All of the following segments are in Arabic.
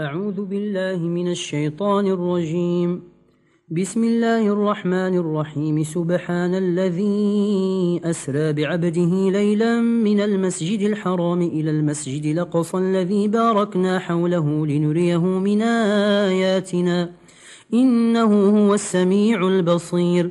أعوذ بالله من الشيطان الرجيم. بسم الله الرحمن الرحيم. سبحان الذي أسرى بعبده ليلا من المسجد الحرام إلى المسجد لقص الذي باركنا حوله لنريه من آياتنا. إنه هو السميع البصير.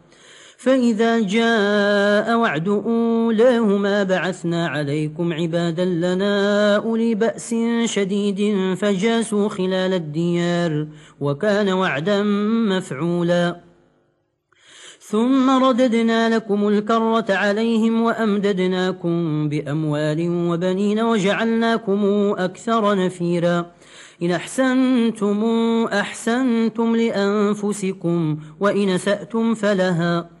فإذا جاء وعد أولاهما بعثنا عليكم عبادا لنا أولي بأس شديد فجاسوا خلال الديار وكان وعدا مفعولا. ثم رددنا لكم الكرة عليهم وأمددناكم بأموال وبنين وجعلناكم أكثر نفيرا. إن أحسنتم أحسنتم لأنفسكم وإن سأتم فلها.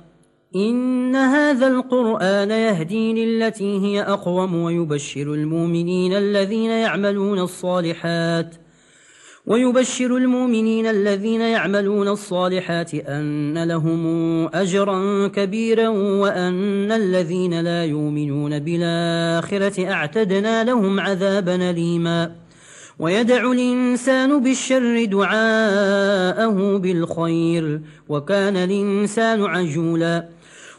إن هذا القرآن يهدي للتي هي أقوم ويبشر المؤمنين الذين يعملون الصالحات ويبشر المؤمنين الذين يعملون الصالحات أن لهم أجرا كبيرا وأن الذين لا يؤمنون بالآخرة أعتدنا لهم عذابا ليما ويدع الإنسان بالشر دعاءه بالخير وكان الإنسان عجولا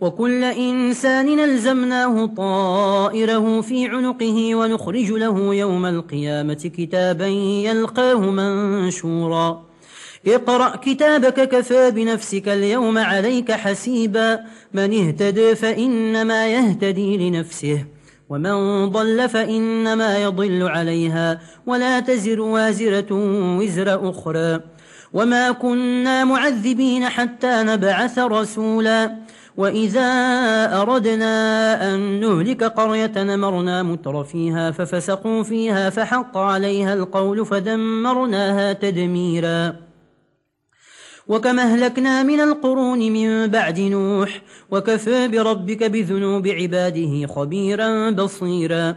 وكل إنسان ألزمناه طائره في عنقه ونخرج له يوم القيامة كتابا يلقاه منشورا. اقرأ كتابك كفى بنفسك اليوم عليك حسيبا. من اهتدى فإنما يهتدي لنفسه ومن ضل فإنما يضل عليها. ولا تزر وازرة وزر أخرى. وما كنا معذبين حتى نبعث رسولا. وإذا أردنا أن نهلك قرية نمرنا متر فيها ففسقوا فيها فحق عليها القول فدمرناها تدميرا وكما أهلكنا من القرون من بعد نوح وكفى بربك بذنوب عباده خبيرا بصيرا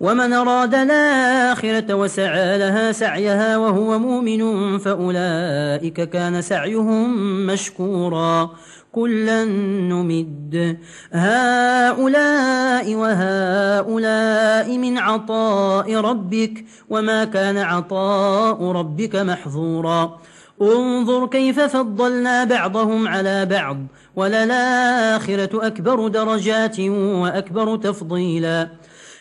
ومن أراد الآخرة وسعى لها سعيها وهو مؤمن فأولئك كان سعيهم مشكورا. كلا نمد. هؤلاء وهؤلاء من عطاء ربك وما كان عطاء ربك محظورا. انظر كيف فضلنا بعضهم على بعض. وللآخرة أكبر درجات وأكبر تفضيلا.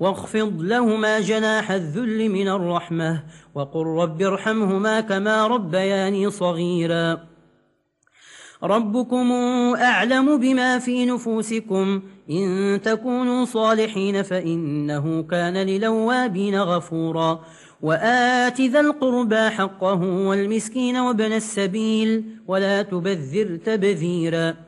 واخفض لهما جناح الذل من الرحمة وقل رب ارحمهما كما ربياني صغيرا. ربكم أعلم بما في نفوسكم إن تكونوا صالحين فإنه كان للوابين غفورا. وآت ذا القربى حقه والمسكين وابن السبيل ولا تبذر تبذيرا.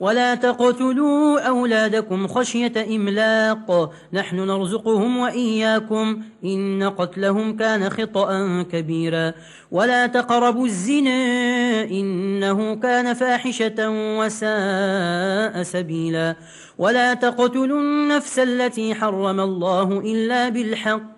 ولا تقتلوا أولادكم خشية إملاق. نحن نرزقهم وإياكم. إن قتلهم كان خطأا كبيرا. ولا تقربوا الزنا. إنه كان فاحشة وساء سبيلا. ولا تقتلوا النفس التي حرم الله إلا بالحق.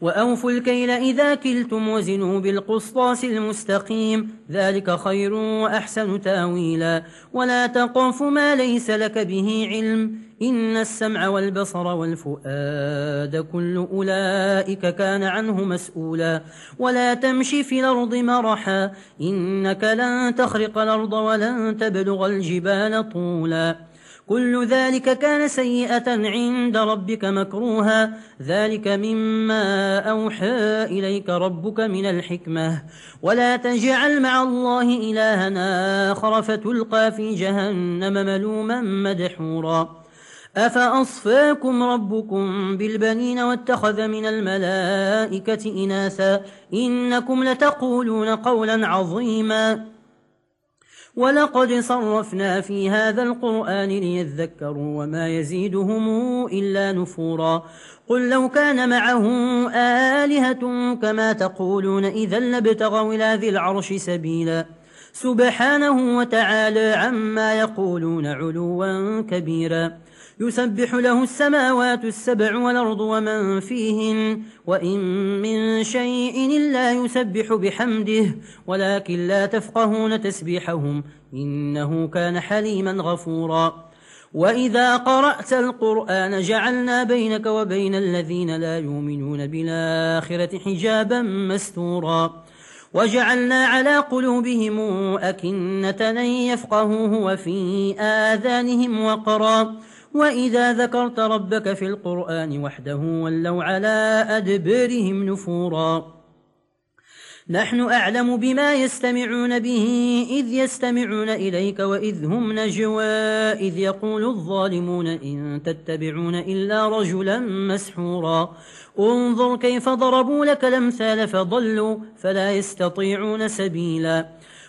وأوفوا الكيل إذا كلتم وزنوا بالقسطاس المستقيم ذلك خير وأحسن تاويلا ولا تقف ما ليس لك به علم إن السمع والبصر والفؤاد كل أولئك كان عنه مسؤولا ولا تمشي في الأرض مرحا إنك لن تخرق الأرض ولن تبلغ الجبال طولا كل ذلك كان سيئة عند ربك مكروها. ذلك مما أوحى إليك ربك من الحكمة. ولا تجعل مع الله إلهنا آخر فتلقى في جهنم ملوما مدحورا. أفأصفاكم ربكم بالبنين واتخذ من الملائكة إناثا؟ إنكم لتقولون قولا عظيما. ولقد صرفنا في هذا القرآن ليذكروا وما يزيدهم إلا نفورا قل لو كان معه آلهة كما تقولون إذا لابتغوا إلى ذي العرش سبيلا سبحانه وتعالى عما يقولون علوا كبيرا يسبح له السماوات السبع والأرض ومن فيهن وإن من شيء إلا يسبح بحمده ولكن لا تفقهون تسبيحهم إنه كان حليما غفورا وإذا قرأت القرآن جعلنا بينك وبين الذين لا يؤمنون بالآخرة حجابا مستورا وجعلنا على قلوبهم أكنة يفقهوه وفي آذانهم وقرا وإذا ذكرت ربك في القرآن وحده ولوا على أدبرهم نفورا. نحن أعلم بما يستمعون به إذ يستمعون إليك وإذ هم نجوى إذ يقول الظالمون إن تتبعون إلا رجلا مسحورا. انظر كيف ضربوا لك الأمثال فضلوا فلا يستطيعون سبيلا.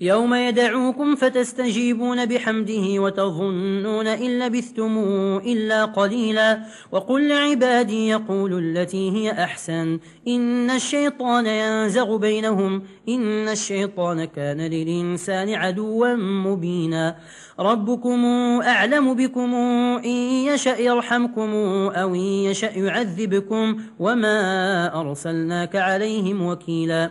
يوم يدعوكم فتستجيبون بحمده وتظنون إن لبثتموا إلا قليلا وقل لعبادي يقول التي هي أحسن إن الشيطان ينزغ بينهم إن الشيطان كان للإنسان عدوا مبينا ربكم أعلم بكم إن يشأ يرحمكم أو إن يشأ يعذبكم وما أرسلناك عليهم وكيلا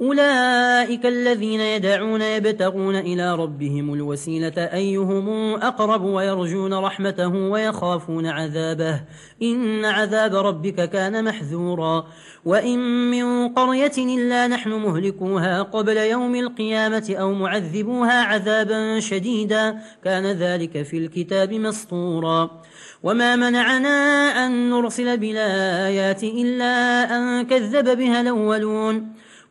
أولئك الذين يدعون يبتغون إلى ربهم الوسيلة أيهم أقرب ويرجون رحمته ويخافون عذابه. إن عذاب ربك كان محذورا. وإن من قرية إلا نحن مهلكوها قبل يوم القيامة أو معذبوها عذابا شديدا كان ذلك في الكتاب مسطورا. وما منعنا أن نرسل بالآيات إلا أن كذب بها الأولون.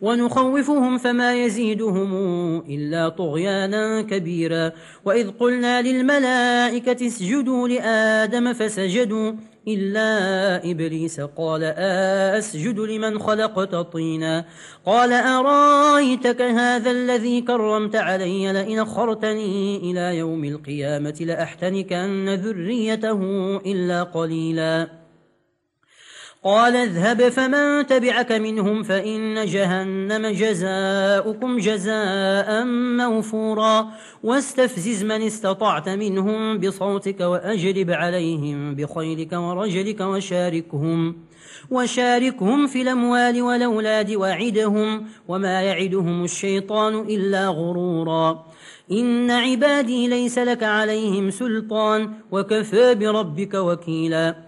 ونخوفهم فما يزيدهم إلا طغيانا كبيرا. وإذ قلنا للملائكة اسجدوا لآدم فسجدوا إلا إبليس قال أسجد لمن خلقت طينا. قال أرأيتك هذا الذي كرمت علي لئن أخرتني إلى يوم القيامة لأحتنكن ذريته إلا قليلاً. قال اذهب فمن تبعك منهم فإن جهنم جزاؤكم جزاء موفورا واستفزز من استطعت منهم بصوتك وأجلب عليهم بخيلك ورجلك وشاركهم وشاركهم في الأموال والأولاد وعدهم وما يعدهم الشيطان إلا غرورا إن عبادي ليس لك عليهم سلطان وكفى بربك وكيلا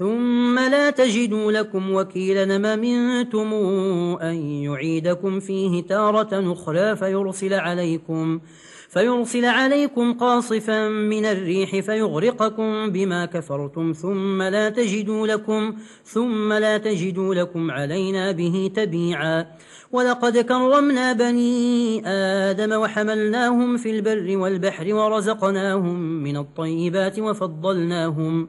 ثم لا تجدوا لكم وكيلا ما منتم أن يعيدكم فيه تارة أخرى فيرسل عليكم, فيرسل عليكم قاصفا من الريح فيغرقكم بما كفرتم ثم لا تجدوا لكم, ثم لا تجدوا لكم علينا به تبيعا. ولقد كرمنا بني آدم وحملناهم في البر والبحر ورزقناهم من الطيبات وفضلناهم.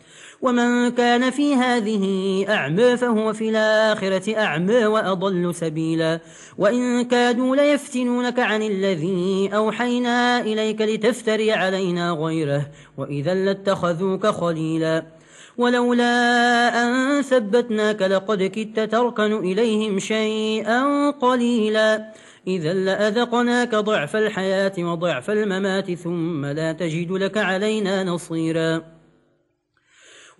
ومن كان في هذه أعمى فهو في الآخرة أعمى وأضل سبيلا وإن كادوا ليفتنونك عن الذي أوحينا إليك لتفتري علينا غيره وإذا لاتخذوك خليلا ولولا أن ثبتناك لقد كدت تركن إليهم شيئا قليلا إذا لأذقناك ضعف الحياة وضعف الممات ثم لا تجد لك علينا نصيرا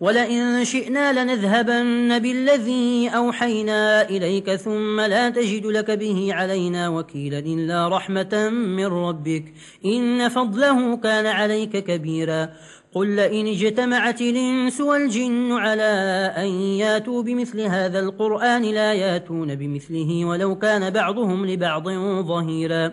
ولئن شئنا لنذهبن بالذي أوحينا إليك ثم لا تجد لك به علينا وكيلا إلا رحمة من ربك إن فضله كان عليك كبيرا قل لئن اجتمعت الإنس والجن على أن ياتوا بمثل هذا القرآن لا ياتون بمثله ولو كان بعضهم لبعض ظهيرا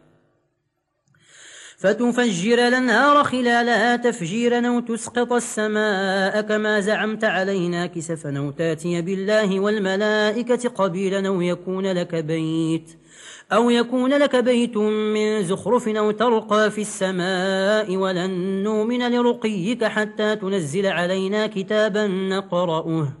فتفجر لنهار خلالها تفجيرا أو تسقط السماء كما زعمت علينا كسفا أو تأتي بالله والملائكة قبيلا أو يكون لك بيت أو يكون لك بيت من زخرف أو ترقى في السماء ولن نؤمن لرقيك حتى تنزل علينا كتابا نقرأه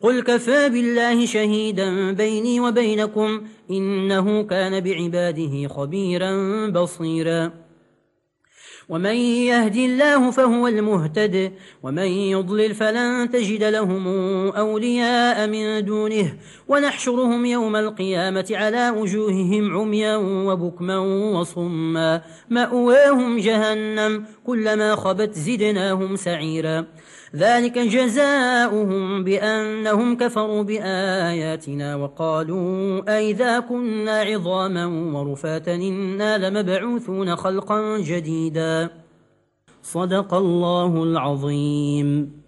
قل كفى بالله شهيدا بيني وبينكم إنه كان بعباده خبيرا بصيرا. ومن يهدي الله فهو المهتد ومن يضلل فلن تجد لهم أولياء من دونه. ونحشرهم يوم القيامة على وجوههم عميا وبكما وصما. مأواهم جهنم كلما خبت زدناهم سعيرا. ذلك جزاؤهم بأنهم كفروا بآياتنا وقالوا أئذا كنا عظاما ورفاتا إنا لمبعوثون خلقا جديدا. صدق الله العظيم.